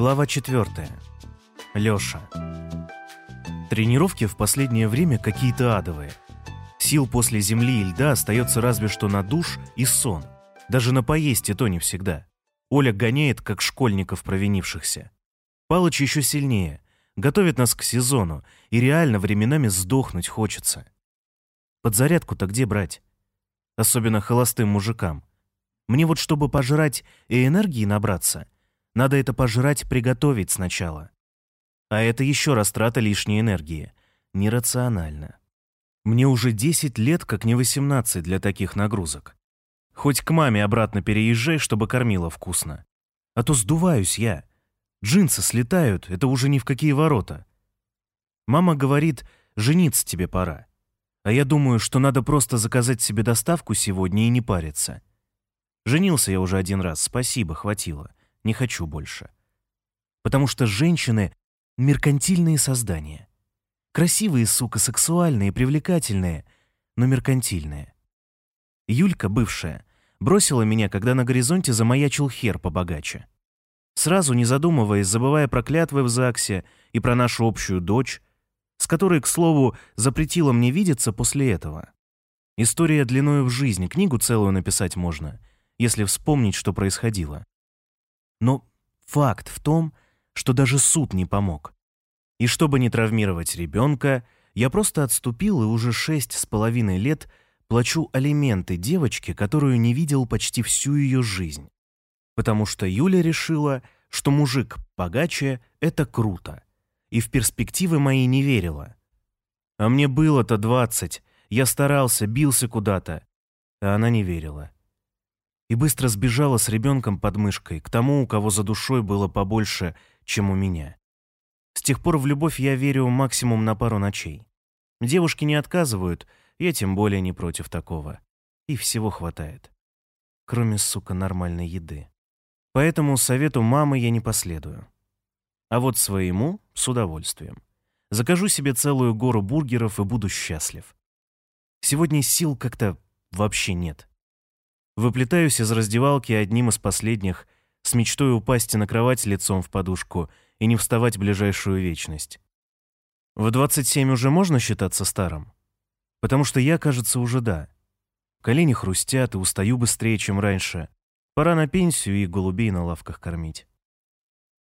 Глава 4. Лёша. Тренировки в последнее время какие-то адовые. Сил после земли и льда остается разве что на душ и сон. Даже на поесть и то не всегда. Оля гоняет, как школьников провинившихся. Палыч еще сильнее. Готовит нас к сезону, и реально временами сдохнуть хочется. Подзарядку-то где брать? Особенно холостым мужикам. Мне вот чтобы пожрать и энергии набраться, надо это пожрать, приготовить сначала. А это еще раз трата лишней энергии. Нерационально. Мне уже 10 лет, как не 18 для таких нагрузок. Хоть к маме обратно переезжай, чтобы кормила вкусно. А то сдуваюсь я. Джинсы слетают, это уже ни в какие ворота. Мама говорит, жениться тебе пора. А я думаю, что надо просто заказать себе доставку сегодня и не париться. Женился я уже один раз, спасибо, хватило. Не хочу больше. Потому что женщины — меркантильные создания. Красивые, сука, сексуальные, привлекательные, но меркантильные. Юлька, бывшая, бросила меня, когда на горизонте замаячил хер побогаче. Сразу, не задумываясь, забывая про клятвы в ЗАГСе и про нашу общую дочь, с которой, к слову, запретила мне видеться после этого. История длиною в жизнь, книгу целую написать можно, если вспомнить, что происходило. Но факт в том, что даже суд не помог. И чтобы не травмировать ребенка, я просто отступил и уже шесть с половиной лет плачу алименты девочке, которую не видел почти всю ее жизнь. Потому что Юля решила, что мужик богаче — это круто. И в перспективы мои не верила. А мне было-то двадцать, я старался, бился куда-то. А она не верила и быстро сбежала с ребенком под мышкой к тому, у кого за душой было побольше, чем у меня. С тех пор в любовь я верю максимум на пару ночей. Девушки не отказывают, я тем более не против такого. И всего хватает. Кроме, сука, нормальной еды. Поэтому совету мамы я не последую. А вот своему — с удовольствием. Закажу себе целую гору бургеров и буду счастлив. Сегодня сил как-то вообще нет. Выплетаюсь из раздевалки одним из последних, с мечтой упасть на кровать лицом в подушку и не вставать в ближайшую вечность. В 27 уже можно считаться старым? Потому что я, кажется, уже да. Колени хрустят и устаю быстрее, чем раньше. Пора на пенсию и голубей на лавках кормить.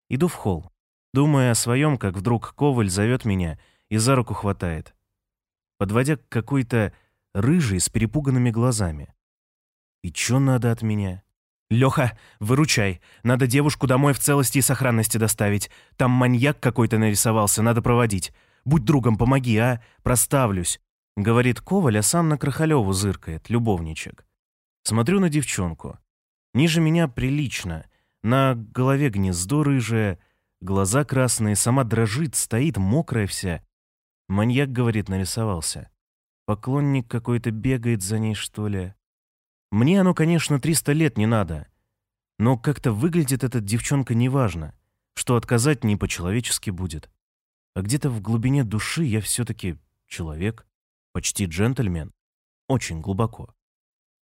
Иду в холл, думая о своем, как вдруг Коваль зовет меня и за руку хватает, подводя к какой-то рыжей с перепуганными глазами. И чё надо от меня? Лёха, выручай. Надо девушку домой в целости и сохранности доставить. Там маньяк какой-то нарисовался, надо проводить. Будь другом, помоги, а? Проставлюсь. Говорит Коваль, а сам на Крахалёву зыркает, любовничек. Смотрю на девчонку. Ниже меня прилично. На голове гнездо рыжее, глаза красные, сама дрожит, стоит, мокрая вся. Маньяк, говорит, нарисовался. Поклонник какой-то бегает за ней, что ли. Мне оно, конечно, 300 лет не надо. Но как-то выглядит эта девчонка неважно, что отказать не по-человечески будет. А где-то в глубине души я все-таки человек, почти джентльмен, очень глубоко.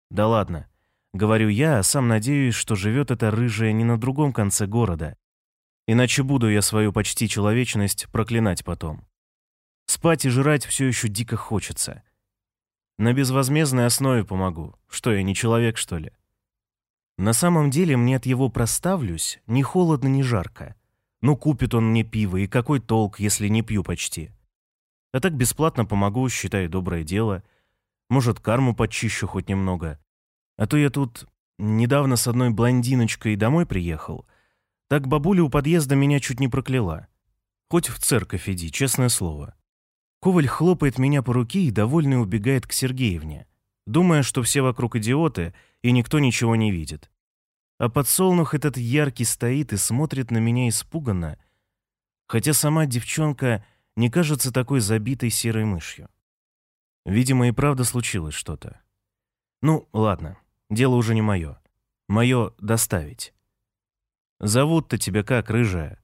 Да ладно, говорю я, а сам надеюсь, что живет эта рыжая не на другом конце города. Иначе буду я свою почти человечность проклинать потом. Спать и жрать все еще дико хочется — на безвозмездной основе помогу. Что, я не человек, что ли? На самом деле мне от его проставлюсь ни холодно, ни жарко. Ну, купит он мне пиво, и какой толк, если не пью почти? А так бесплатно помогу, считай, доброе дело. Может, карму почищу хоть немного. А то я тут недавно с одной блондиночкой домой приехал. Так бабуля у подъезда меня чуть не прокляла. Хоть в церковь иди, честное слово. Коваль хлопает меня по руке и довольный убегает к Сергеевне, думая, что все вокруг идиоты и никто ничего не видит. А подсолнух этот яркий стоит и смотрит на меня испуганно, хотя сама девчонка не кажется такой забитой серой мышью. Видимо, и правда случилось что-то. Ну, ладно, дело уже не мое. Мое доставить. Зовут-то тебя как, рыжая?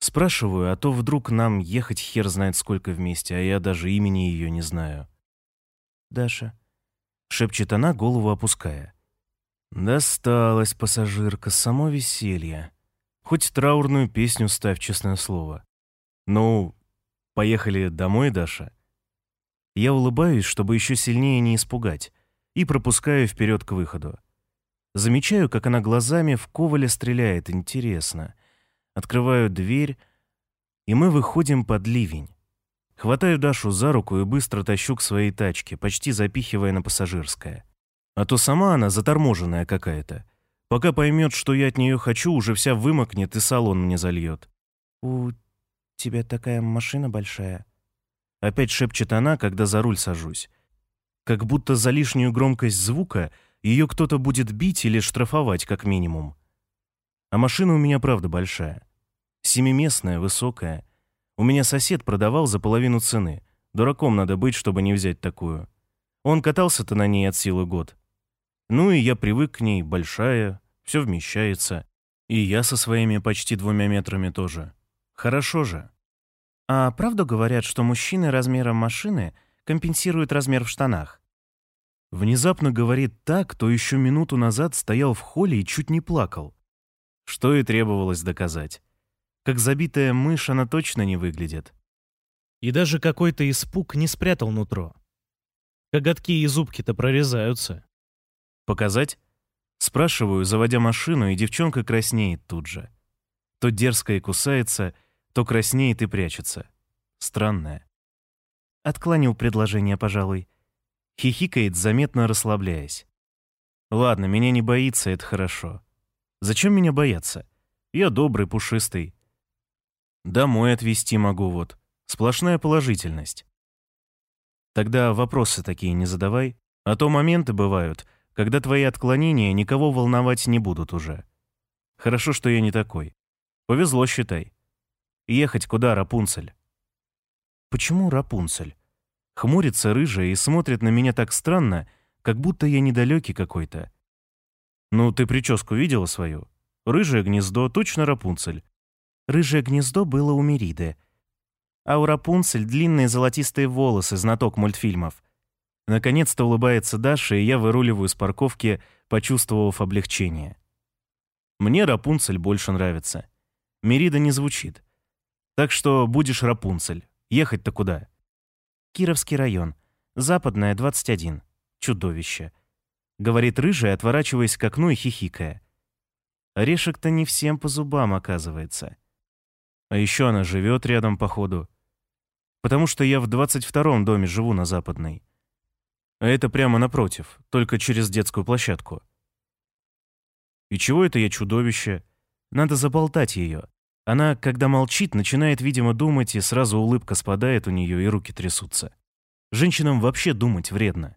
Спрашиваю, а то вдруг нам ехать хер знает сколько вместе, а я даже имени ее не знаю. «Даша», — шепчет она, голову опуская. «Досталась пассажирка, само веселье. Хоть траурную песню ставь, честное слово. Ну, поехали домой, Даша. Я улыбаюсь, чтобы еще сильнее не испугать, и пропускаю вперед к выходу. Замечаю, как она глазами в ковале стреляет, интересно. Открываю дверь, и мы выходим под ливень. Хватаю Дашу за руку и быстро тащу к своей тачке, почти запихивая на пассажирское. А то сама она заторможенная какая-то. Пока поймет, что я от нее хочу, уже вся вымокнет и салон мне зальет. «У тебя такая машина большая?» Опять шепчет она, когда за руль сажусь. Как будто за лишнюю громкость звука ее кто-то будет бить или штрафовать, как минимум. А машина у меня правда большая. Семиместная, высокая. У меня сосед продавал за половину цены. Дураком надо быть, чтобы не взять такую. Он катался-то на ней от силы год. Ну и я привык к ней, большая, все вмещается. И я со своими почти двумя метрами тоже. Хорошо же. А правда говорят, что мужчины размером машины компенсируют размер в штанах? Внезапно говорит так, кто еще минуту назад стоял в холле и чуть не плакал. Что и требовалось доказать. Как забитая мышь она точно не выглядит. И даже какой-то испуг не спрятал нутро. Коготки и зубки-то прорезаются. Показать? Спрашиваю, заводя машину, и девчонка краснеет тут же. То дерзко и кусается, то краснеет и прячется. Странная. Отклонил предложение, пожалуй. Хихикает, заметно расслабляясь. Ладно, меня не боится, это хорошо. Зачем меня бояться? Я добрый, пушистый. Домой отвезти могу вот. Сплошная положительность. Тогда вопросы такие не задавай, а то моменты бывают, когда твои отклонения никого волновать не будут уже. Хорошо, что я не такой. Повезло, считай. Ехать куда, Рапунцель? Почему Рапунцель? Хмурится рыжая и смотрит на меня так странно, как будто я недалекий какой-то. Ну, ты прическу видела свою? Рыжее гнездо, точно Рапунцель. Рыжее гнездо было у Мериды. А у длинные золотистые волосы, знаток мультфильмов. Наконец-то улыбается Даша, и я выруливаю с парковки, почувствовав облегчение. Мне Рапунцель больше нравится. Мерида не звучит. Так что будешь Рапунцель. Ехать-то куда? Кировский район. Западная, 21. Чудовище. Говорит рыжая, отворачиваясь к окну и хихикая. Орешек-то не всем по зубам, оказывается. А еще она живет рядом, походу. Потому что я в 22-м доме живу на Западной. А это прямо напротив, только через детскую площадку. И чего это я чудовище? Надо заболтать ее. Она, когда молчит, начинает, видимо, думать, и сразу улыбка спадает у нее, и руки трясутся. Женщинам вообще думать вредно.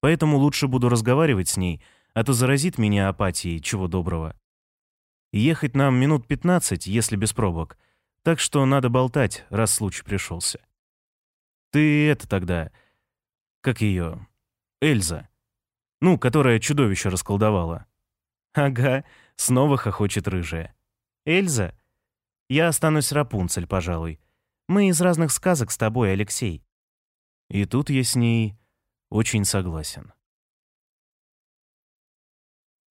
Поэтому лучше буду разговаривать с ней, а то заразит меня апатией, чего доброго. Ехать нам минут 15, если без пробок. Так что надо болтать, раз случай пришелся. Ты это тогда... Как ее? Эльза. Ну, которая чудовище расколдовала. Ага, снова хохочет рыжая. Эльза? Я останусь Рапунцель, пожалуй. Мы из разных сказок с тобой, Алексей. И тут я с ней очень согласен.